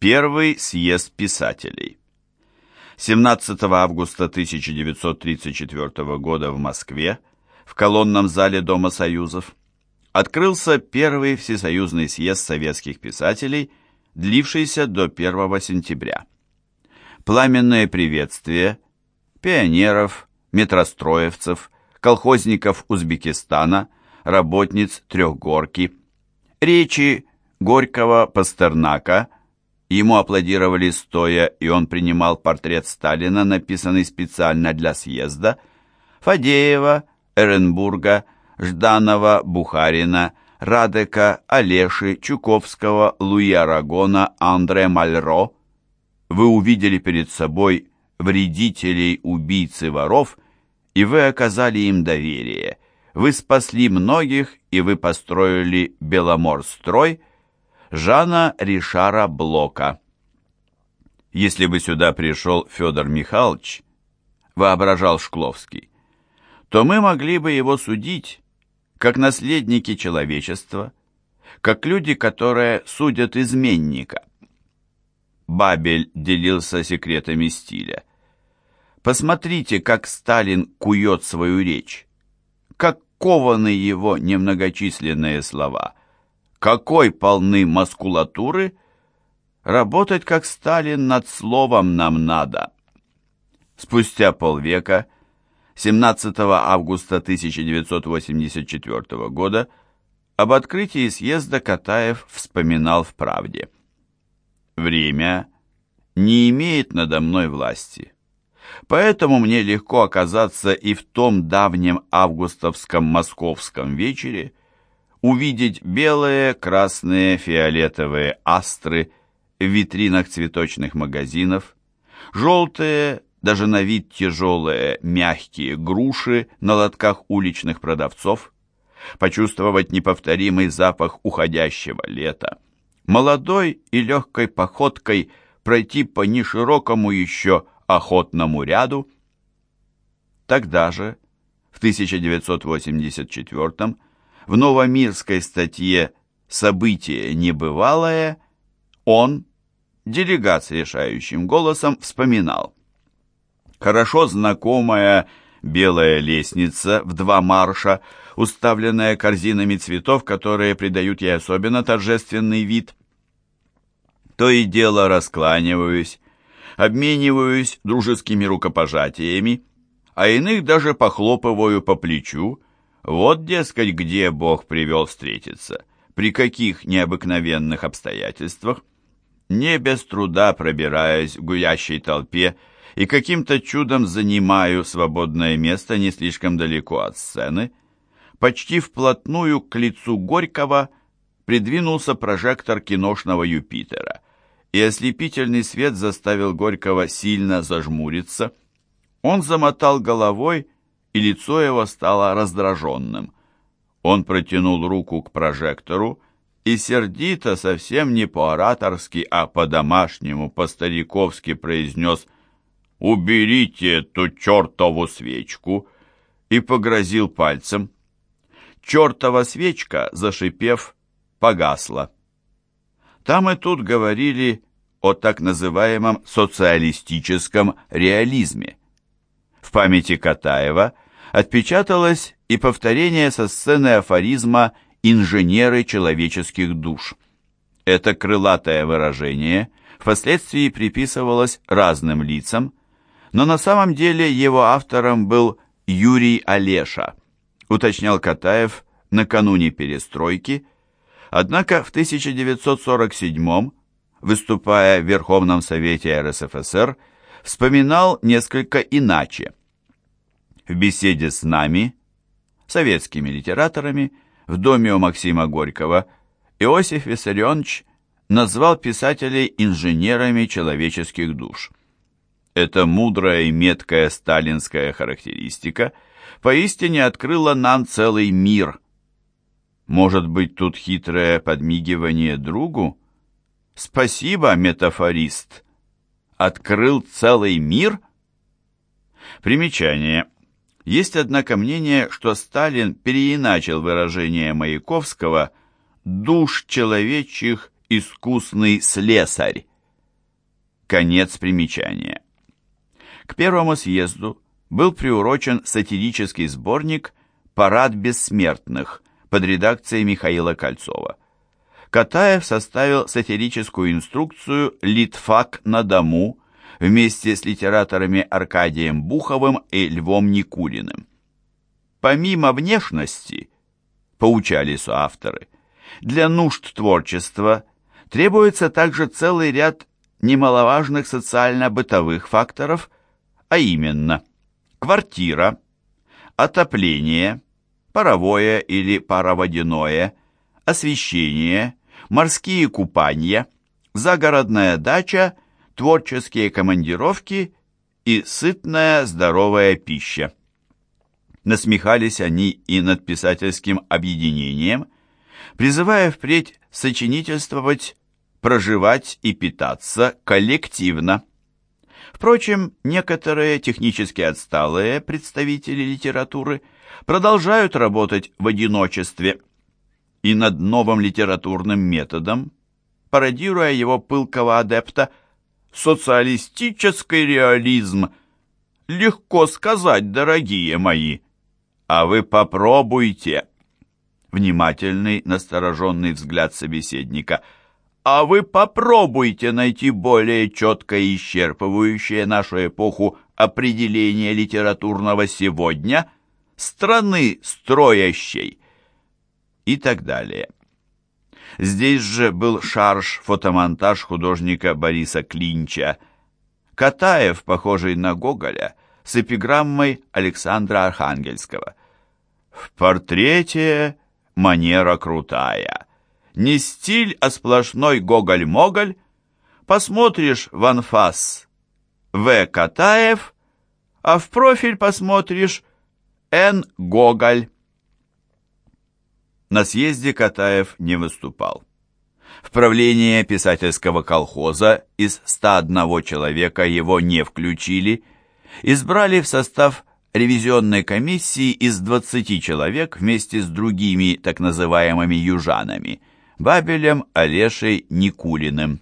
Первый съезд писателей. 17 августа 1934 года в Москве, в колонном зале Дома Союзов, открылся первый всесоюзный съезд советских писателей, длившийся до 1 сентября. Пламенное приветствие пионеров, метростроевцев, колхозников Узбекистана, работниц Трехгорки, речи Горького, Пастернака, ему аплодировали стоя, и он принимал портрет Сталина, написанный специально для съезда, Фадеева, Эренбурга, Жданова, Бухарина, Радека, Олеши, Чуковского, Луи Арагона, Андре Мальро. Вы увидели перед собой вредителей, убийц и воров, и вы оказали им доверие. Вы спасли многих, и вы построили Беломорстрой, Жана Ришара Блока. Если бы сюда пришел Федор Михайлович, воображал Шкловский, то мы могли бы его судить, как наследники человечества, как люди, которые судят изменника. Бабель делился секретами стиля. Посмотрите, как Сталин кует свою речь, как кованы его немногочисленные слова, какой полны маскулатуры. Работать, как Сталин, над словом нам надо. Спустя полвека, 17 августа 1984 года, об открытии съезда Катаев вспоминал в «Правде». «Время не имеет надо мной власти». Поэтому мне легко оказаться и в том давнем августовском московском вечере, увидеть белые, красные, фиолетовые астры в витринах цветочных магазинов, желтые, даже на вид тяжелые, мягкие груши на лотках уличных продавцов, почувствовать неповторимый запах уходящего лета, молодой и легкой походкой пройти по неширокому еще охотному ряду. Тогда же, в 1984 в новомирской статье «Событие небывалое» он, делегат с решающим голосом, вспоминал. Хорошо знакомая белая лестница в два марша, уставленная корзинами цветов, которые придают ей особенно торжественный вид. То и дело раскланиваюсь, обмениваюсь дружескими рукопожатиями, а иных даже похлопываю по плечу. Вот, дескать, где Бог привел встретиться, при каких необыкновенных обстоятельствах. Не без труда пробираясь в гулящей толпе и каким-то чудом занимаю свободное место не слишком далеко от сцены, почти вплотную к лицу Горького придвинулся прожектор киношного Юпитера — и ослепительный свет заставил Горького сильно зажмуриться. Он замотал головой, и лицо его стало раздраженным. Он протянул руку к прожектору и сердито, совсем не по-ораторски, а по-домашнему, по-стариковски произнес «Уберите эту чертову свечку!» и погрозил пальцем. Чертова свечка, зашипев, погасла. Там и тут говорили о так называемом социалистическом реализме. В памяти Катаева отпечаталось и повторение со сцены афоризма «инженеры человеческих душ». Это крылатое выражение впоследствии приписывалось разным лицам, но на самом деле его автором был Юрий Олеша, уточнял Катаев накануне перестройки, Однако в 1947 выступая в Верховном Совете РСФСР, вспоминал несколько иначе. В беседе с нами, советскими литераторами, в доме у Максима Горького, Иосиф Виссарионович назвал писателей инженерами человеческих душ. Эта мудрая и меткая сталинская характеристика поистине открыла нам целый мир – может быть, тут хитрое подмигивание другу? Спасибо, метафорист. Открыл целый мир? Примечание. Есть, однако, мнение, что Сталин переиначил выражение Маяковского «душ человечьих искусный слесарь». Конец примечания. К первому съезду был приурочен сатирический сборник «Парад бессмертных» под редакцией Михаила Кольцова. Катаев составил сатирическую инструкцию «Литфак на дому» вместе с литераторами Аркадием Буховым и Львом Никулиным. Помимо внешности, поучали соавторы, для нужд творчества требуется также целый ряд немаловажных социально-бытовых факторов, а именно квартира, отопление, паровое или пароводяное, освещение, морские купания, загородная дача, творческие командировки и сытная здоровая пища. Насмехались они и над писательским объединением, призывая впредь сочинительствовать, проживать и питаться коллективно. Впрочем, некоторые технически отсталые представители литературы продолжают работать в одиночестве и над новым литературным методом, пародируя его пылкого адепта, социалистический реализм. Легко сказать, дорогие мои, а вы попробуйте. Внимательный, настороженный взгляд собеседника – а вы попробуйте найти более четкое и исчерпывающее нашу эпоху определение литературного сегодня, страны строящей и так далее. Здесь же был шарж-фотомонтаж художника Бориса Клинча. Катаев, похожий на Гоголя, с эпиграммой Александра Архангельского. В портрете манера крутая не стиль, а сплошной гоголь-моголь. Посмотришь в анфас В. Катаев, а в профиль посмотришь Н. Гоголь. На съезде Катаев не выступал. В правление писательского колхоза из 101 человека его не включили, избрали в состав ревизионной комиссии из 20 человек вместе с другими так называемыми южанами – Бабелем Олешей Никулиным.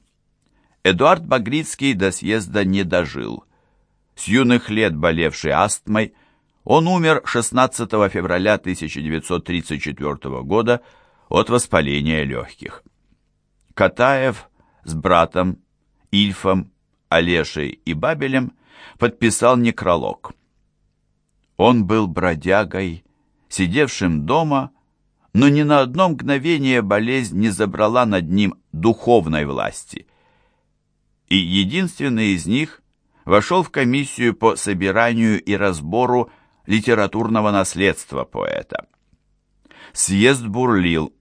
Эдуард Багрицкий до съезда не дожил. С юных лет болевший астмой, он умер 16 февраля 1934 года от воспаления легких. Катаев с братом, Ильфом, Олешей и Бабелем подписал некролог. Он был бродягой, сидевшим дома но ни на одно мгновение болезнь не забрала над ним духовной власти. И единственный из них вошел в комиссию по собиранию и разбору литературного наследства поэта. Съезд бурлил.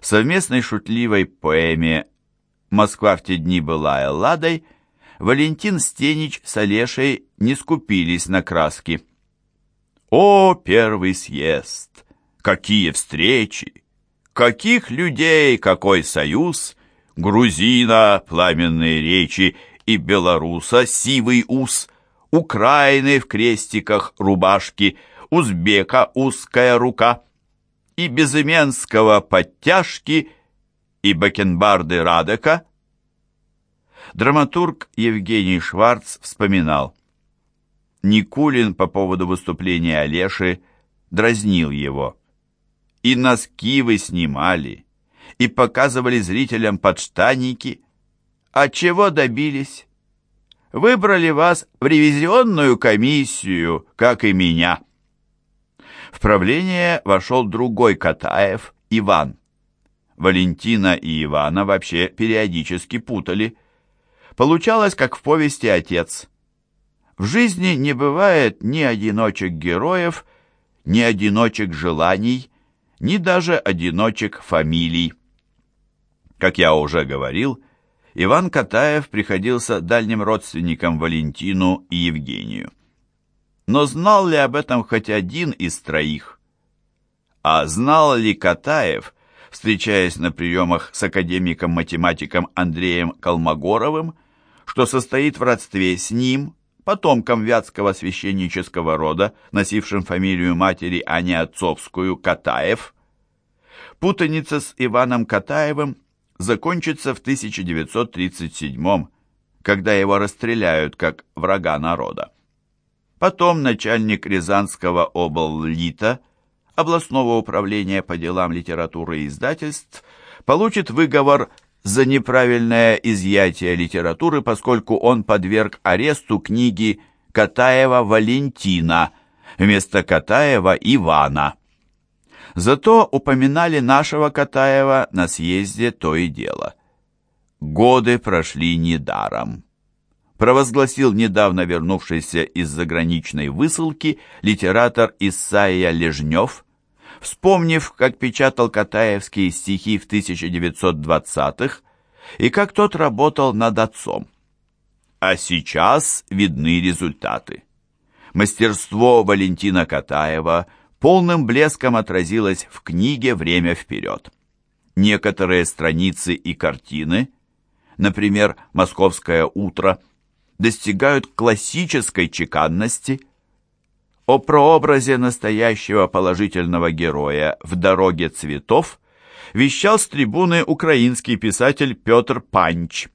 В совместной шутливой поэме «Москва в те дни была Элладой» Валентин Стенич с Олешей не скупились на краски. «О, первый съезд! Какие встречи! Каких людей, какой союз! Грузина, пламенные речи, и белоруса, сивый ус, Украины в крестиках рубашки, узбека узкая рука, и безыменского подтяжки, и бакенбарды Радека. Драматург Евгений Шварц вспоминал. Никулин по поводу выступления Олеши дразнил его и носки вы снимали, и показывали зрителям подштанники. А чего добились? Выбрали вас в ревизионную комиссию, как и меня. В правление вошел другой Катаев, Иван. Валентина и Ивана вообще периодически путали. Получалось, как в повести «Отец». В жизни не бывает ни одиночек героев, ни одиночек желаний, ни даже одиночек фамилий. Как я уже говорил, Иван Катаев приходился дальним родственникам Валентину и Евгению. Но знал ли об этом хоть один из троих? А знал ли Катаев, встречаясь на приемах с академиком-математиком Андреем Колмогоровым, что состоит в родстве с ним, потомком вятского священнического рода, носившим фамилию матери, а не отцовскую, Катаев, Путаница с Иваном Катаевым закончится в 1937 когда его расстреляют как врага народа. Потом начальник Рязанского обллита, областного управления по делам литературы и издательств, получит выговор за неправильное изъятие литературы, поскольку он подверг аресту книги Катаева Валентина вместо Катаева Ивана. Зато упоминали нашего Катаева на съезде то и дело. Годы прошли недаром. Провозгласил недавно вернувшийся из заграничной высылки литератор Исаия Лежнев, вспомнив, как печатал Катаевские стихи в 1920-х и как тот работал над отцом. А сейчас видны результаты. Мастерство Валентина Катаева – полным блеском отразилось в книге «Время вперед». Некоторые страницы и картины, например, «Московское утро», достигают классической чеканности. О прообразе настоящего положительного героя в «Дороге цветов» вещал с трибуны украинский писатель Петр Панч.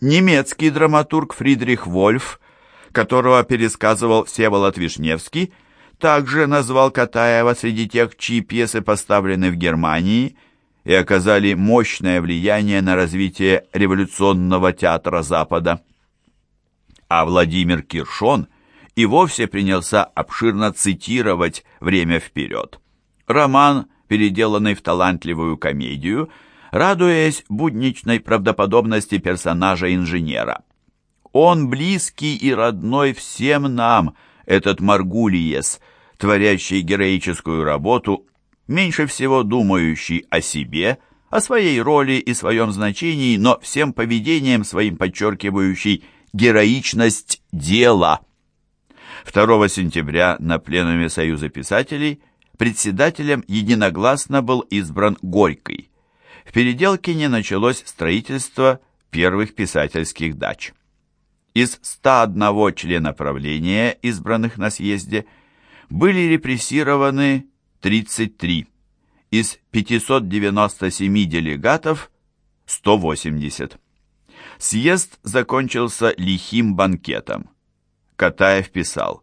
Немецкий драматург Фридрих Вольф, которого пересказывал Всеволод Вишневский, также назвал Катаева среди тех, чьи пьесы поставлены в Германии и оказали мощное влияние на развитие революционного театра Запада. А Владимир Киршон и вовсе принялся обширно цитировать «Время вперед». Роман, переделанный в талантливую комедию, радуясь будничной правдоподобности персонажа-инженера. Он близкий и родной всем нам – этот Маргулиес, творящий героическую работу, меньше всего думающий о себе, о своей роли и своем значении, но всем поведением своим подчеркивающий героичность дела. 2 сентября на пленуме Союза писателей председателем единогласно был избран Горький. В Переделкине началось строительство первых писательских дач. Из 101 члена правления, избранных на съезде, были репрессированы 33, из 597 делегатов – 180. Съезд закончился лихим банкетом. Катаев писал,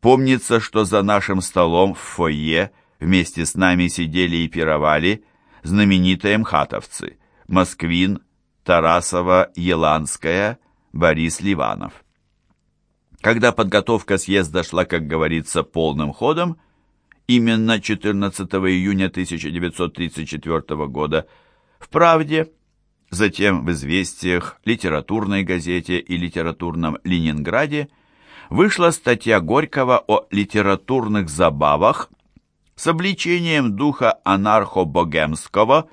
«Помнится, что за нашим столом в фойе вместе с нами сидели и пировали знаменитые мхатовцы – Москвин, Тарасова, Еланская – Борис Ливанов. Когда подготовка съезда шла, как говорится, полным ходом, именно 14 июня 1934 года в «Правде», затем в «Известиях», литературной газете и литературном «Ленинграде» вышла статья Горького о литературных забавах с обличением духа анархо-богемского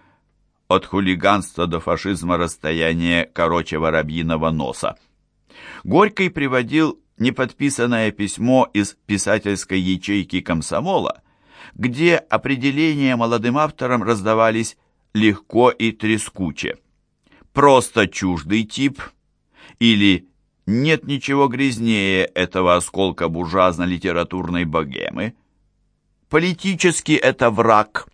от хулиганства до фашизма расстояние короче воробьиного носа. Горький приводил неподписанное письмо из писательской ячейки комсомола, где определения молодым авторам раздавались легко и трескуче. Просто чуждый тип или нет ничего грязнее этого осколка буржуазно-литературной богемы. Политически это враг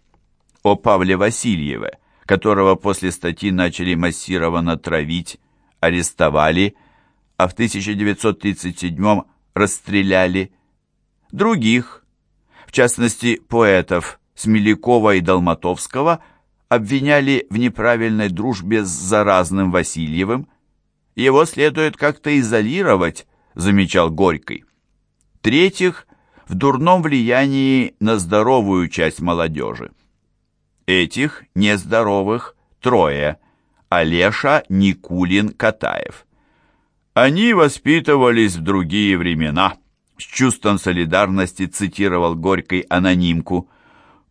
о Павле Васильеве – которого после статьи начали массированно травить, арестовали, а в 1937 расстреляли. Других, в частности поэтов Смелякова и Долматовского, обвиняли в неправильной дружбе с заразным Васильевым. Его следует как-то изолировать, замечал Горький. Третьих, в дурном влиянии на здоровую часть молодежи. Этих нездоровых трое – Олеша, Никулин, Катаев. Они воспитывались в другие времена. С чувством солидарности цитировал Горький анонимку.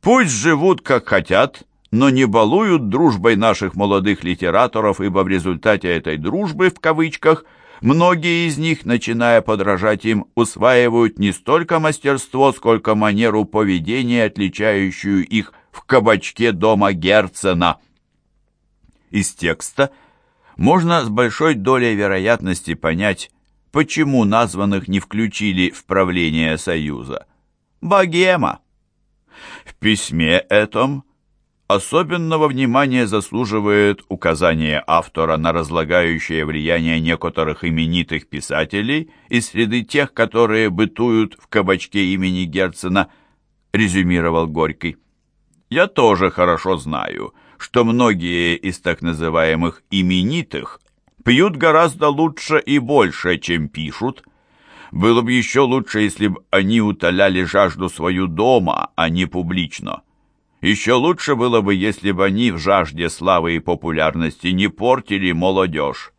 «Пусть живут, как хотят, но не балуют дружбой наших молодых литераторов, ибо в результате этой «дружбы» в кавычках многие из них, начиная подражать им, усваивают не столько мастерство, сколько манеру поведения, отличающую их в кабачке дома Герцена. Из текста можно с большой долей вероятности понять, почему названных не включили в правление Союза. Богема. В письме этом Особенного внимания заслуживает указание автора на разлагающее влияние некоторых именитых писателей из среды тех, которые бытуют в кабачке имени Герцена, резюмировал Горький. Я тоже хорошо знаю, что многие из так называемых именитых пьют гораздо лучше и больше, чем пишут. Было бы еще лучше, если бы они утоляли жажду свою дома, а не публично. Еще лучше было бы, если бы они в жажде славы и популярности не портили молодежь.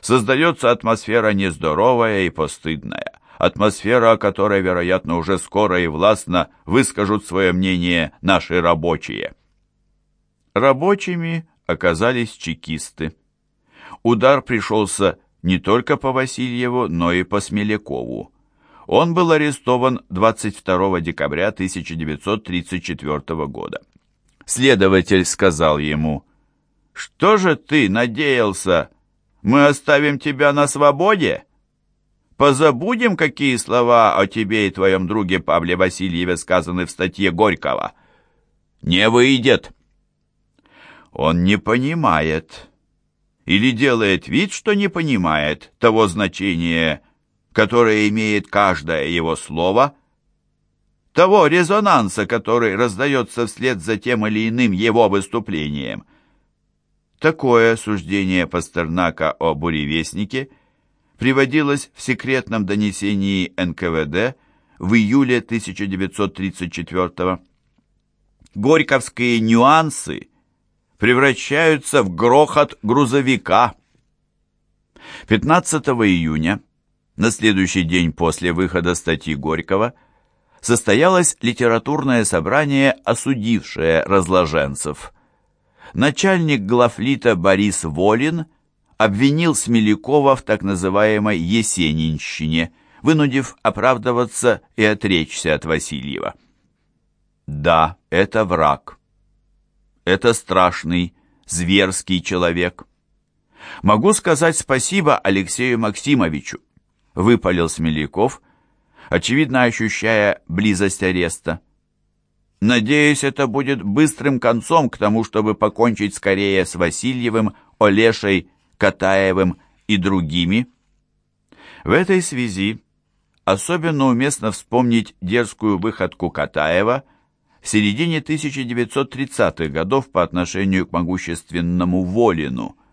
Создается атмосфера нездоровая и постыдная. Атмосфера, о которой, вероятно, уже скоро и властно выскажут свое мнение наши рабочие. Рабочими оказались чекисты. Удар пришелся не только по Васильеву, но и по Смелякову. Он был арестован 22 декабря 1934 года. Следователь сказал ему, «Что же ты надеялся? Мы оставим тебя на свободе? Позабудем, какие слова о тебе и твоем друге Павле Васильеве сказаны в статье Горького. Не выйдет». Он не понимает или делает вид, что не понимает того значения, которое имеет каждое его слово, того резонанса, который раздается вслед за тем или иным его выступлением. Такое суждение Пастернака о буревестнике приводилось в секретном донесении НКВД в июле 1934 года. Горьковские нюансы превращаются в грохот грузовика. 15 июня на следующий день после выхода статьи Горького состоялось литературное собрание, осудившее разложенцев. Начальник главлита Борис Волин обвинил Смелякова в так называемой «есенинщине», вынудив оправдываться и отречься от Васильева. Да, это враг. Это страшный, зверский человек. Могу сказать спасибо Алексею Максимовичу выпалил Смеляков, очевидно ощущая близость ареста. Надеюсь, это будет быстрым концом к тому, чтобы покончить скорее с Васильевым, Олешей, Катаевым и другими. В этой связи особенно уместно вспомнить дерзкую выходку Катаева в середине 1930-х годов по отношению к могущественному Волину –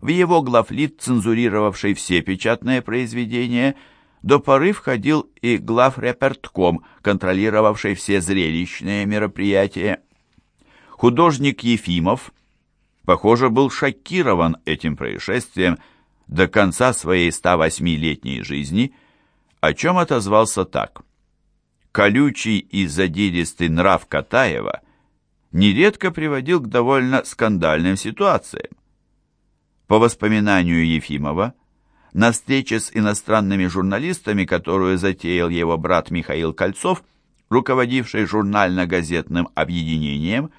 в его главлит, цензурировавший все печатные произведения, до поры входил и главрепертком, контролировавший все зрелищные мероприятия. Художник Ефимов, похоже, был шокирован этим происшествием до конца своей 108-летней жизни, о чем отозвался так. Колючий и задиристый нрав Катаева нередко приводил к довольно скандальным ситуациям. По воспоминанию Ефимова, на встрече с иностранными журналистами, которую затеял его брат Михаил Кольцов, руководивший журнально-газетным объединением,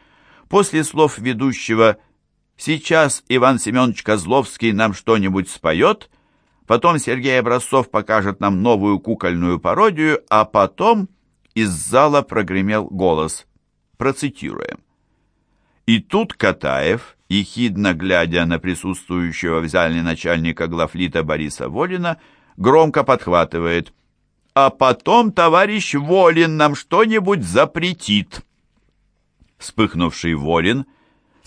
после слов ведущего «Сейчас Иван Семенович Козловский нам что-нибудь споет», потом Сергей Образцов покажет нам новую кукольную пародию, а потом из зала прогремел голос. Процитируем. И тут Катаев ехидно глядя на присутствующего в зале начальника главлита Бориса Волина, громко подхватывает «А потом товарищ Волин нам что-нибудь запретит». Вспыхнувший Волин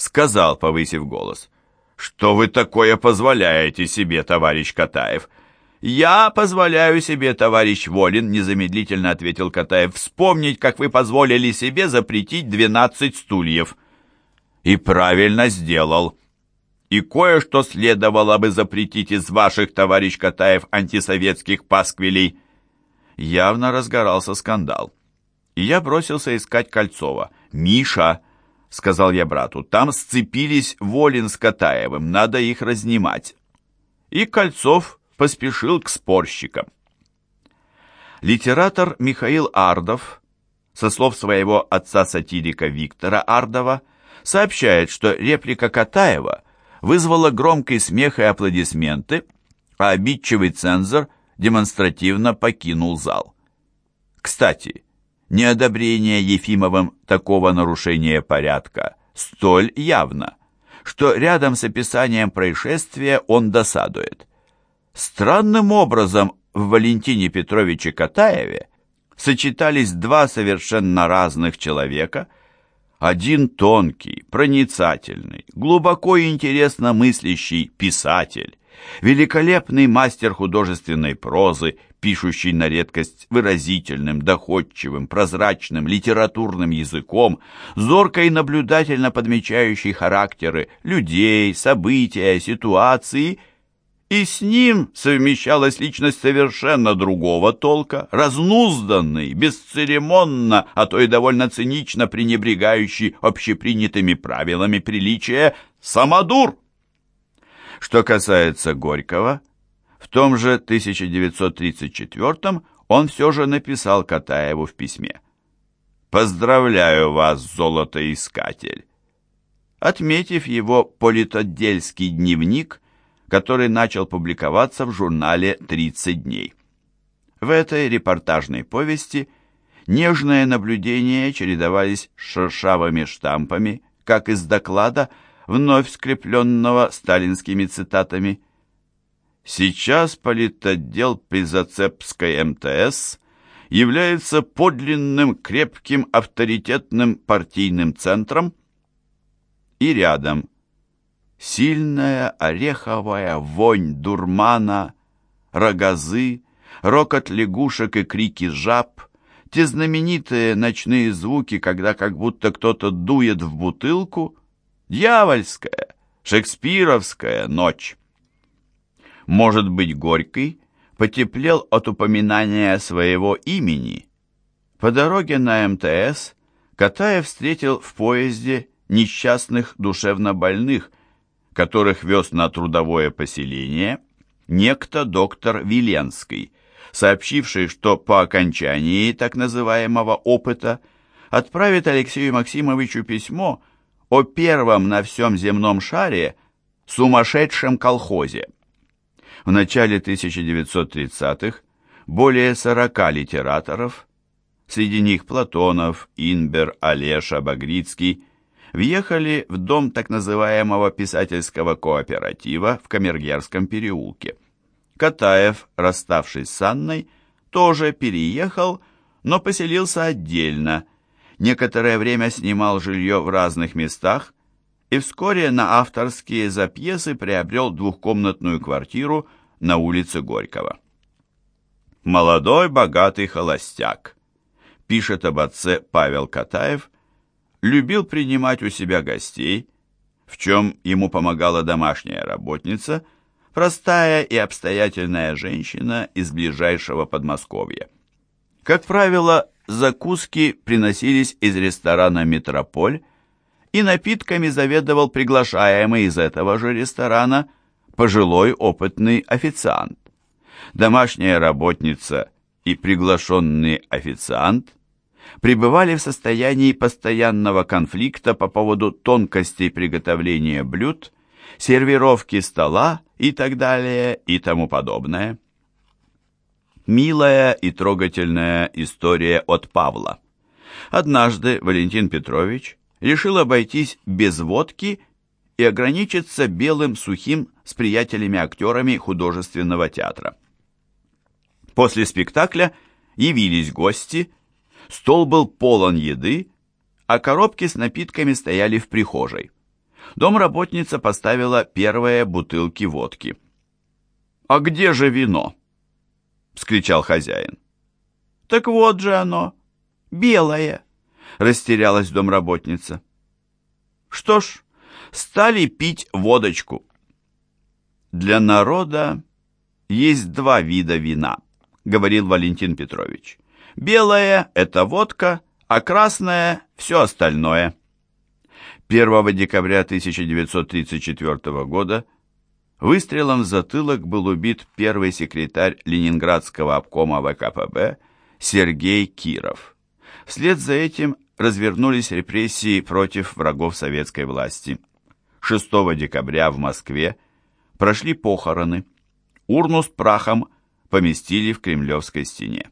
сказал, повысив голос, «Что вы такое позволяете себе, товарищ Катаев?» «Я позволяю себе, товарищ Волин», — незамедлительно ответил Катаев, «вспомнить, как вы позволили себе запретить двенадцать стульев». И правильно сделал. И кое-что следовало бы запретить из ваших, товарищ Катаев, антисоветских пасквилей. Явно разгорался скандал. И я бросился искать Кольцова. «Миша!» — сказал я брату. «Там сцепились Волин с Катаевым, надо их разнимать». И Кольцов поспешил к спорщикам. Литератор Михаил Ардов, со слов своего отца-сатирика Виктора Ардова, сообщает, что реплика Катаева вызвала громкий смех и аплодисменты, а обидчивый цензор демонстративно покинул зал. Кстати, неодобрение Ефимовым такого нарушения порядка столь явно, что рядом с описанием происшествия он досадует. Странным образом в Валентине Петровиче Катаеве сочетались два совершенно разных человека, один тонкий, проницательный, глубоко и интересно мыслящий писатель, великолепный мастер художественной прозы, пишущий на редкость выразительным, доходчивым, прозрачным, литературным языком, зорко и наблюдательно подмечающий характеры людей, события, ситуации – и с ним совмещалась личность совершенно другого толка, разнузданный, бесцеремонно, а то и довольно цинично пренебрегающий общепринятыми правилами приличия самодур. Что касается Горького, в том же 1934 он все же написал Катаеву в письме «Поздравляю вас, золотоискатель!» Отметив его политотдельский дневник, который начал публиковаться в журнале «30 дней». В этой репортажной повести нежные наблюдения чередовались шершавыми штампами, как из доклада, вновь скрепленного сталинскими цитатами. Сейчас политотдел при Зацепской МТС является подлинным, крепким, авторитетным партийным центром и рядом Сильная ореховая вонь дурмана, рогозы, рокот лягушек и крики жаб, те знаменитые ночные звуки, когда как будто кто-то дует в бутылку, дьявольская, шекспировская ночь. Может быть, Горький потеплел от упоминания своего имени. По дороге на МТС Катаев встретил в поезде несчастных душевнобольных, которых вез на трудовое поселение некто доктор Виленский, сообщивший, что по окончании так называемого опыта отправит Алексею Максимовичу письмо о первом на всем земном шаре сумасшедшем колхозе. В начале 1930-х более 40 литераторов, среди них Платонов, Инбер, Олеша, Багрицкий, въехали в дом так называемого писательского кооператива в Камергерском переулке. Катаев, расставшись с Анной, тоже переехал, но поселился отдельно, некоторое время снимал жилье в разных местах и вскоре на авторские за пьесы приобрел двухкомнатную квартиру на улице Горького. «Молодой богатый холостяк», пишет об отце Павел Катаев, любил принимать у себя гостей, в чем ему помогала домашняя работница, простая и обстоятельная женщина из ближайшего Подмосковья. Как правило, закуски приносились из ресторана «Метрополь», и напитками заведовал приглашаемый из этого же ресторана пожилой опытный официант. Домашняя работница и приглашенный официант – пребывали в состоянии постоянного конфликта по поводу тонкостей приготовления блюд, сервировки стола и так далее и тому подобное. Милая и трогательная история от Павла. Однажды Валентин Петрович решил обойтись без водки и ограничиться белым сухим с приятелями-актерами художественного театра. После спектакля явились гости – Стол был полон еды, а коробки с напитками стояли в прихожей. Домработница поставила первые бутылки водки. «А где же вино?» — вскричал хозяин. «Так вот же оно, белое!» — растерялась домработница. «Что ж, стали пить водочку». «Для народа есть два вида вина», — говорил Валентин Петрович. Белая – это водка, а красная – все остальное. 1 декабря 1934 года выстрелом в затылок был убит первый секретарь Ленинградского обкома ВКПБ Сергей Киров. Вслед за этим развернулись репрессии против врагов советской власти. 6 декабря в Москве прошли похороны. Урну с прахом поместили в Кремлевской стене.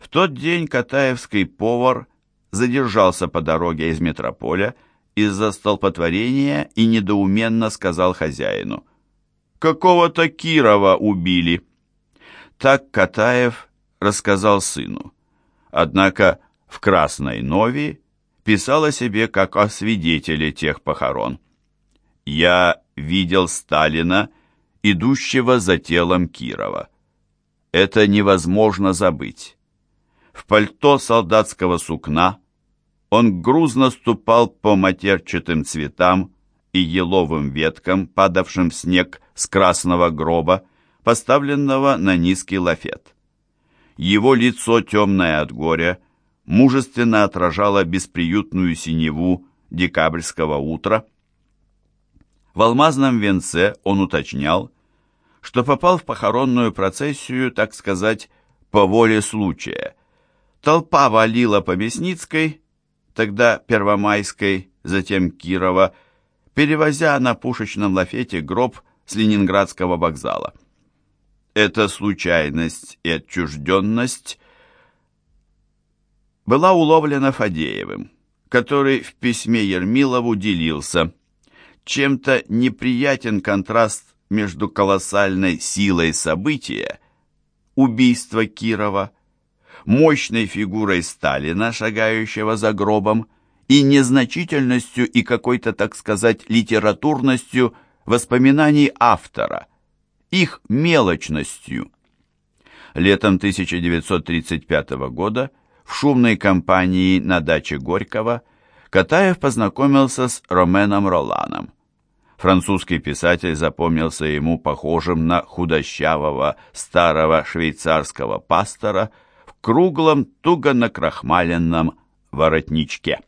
В тот день Катаевский повар задержался по дороге из метрополя из-за столпотворения и недоуменно сказал хозяину. «Какого-то Кирова убили». Так Катаев рассказал сыну. Однако в «Красной Нови» писал о себе как о свидетеле тех похорон. «Я видел Сталина, идущего за телом Кирова. Это невозможно забыть. В пальто солдатского сукна он грузно ступал по матерчатым цветам и еловым веткам, падавшим в снег с красного гроба, поставленного на низкий лафет. Его лицо, темное от горя, мужественно отражало бесприютную синеву декабрьского утра. В алмазном венце он уточнял, что попал в похоронную процессию, так сказать, по воле случая. Толпа валила по Мясницкой, тогда Первомайской, затем Кирова, перевозя на пушечном лафете гроб с Ленинградского вокзала. Эта случайность и отчужденность была уловлена Фадеевым, который в письме Ермилову делился. Чем-то неприятен контраст между колоссальной силой события, убийства Кирова, мощной фигурой Сталина, шагающего за гробом, и незначительностью и какой-то, так сказать, литературностью воспоминаний автора, их мелочностью. Летом 1935 года в шумной компании на даче Горького Катаев познакомился с Роменом Роланом. Французский писатель запомнился ему похожим на худощавого старого швейцарского пастора в круглом, туго накрахмаленном воротничке.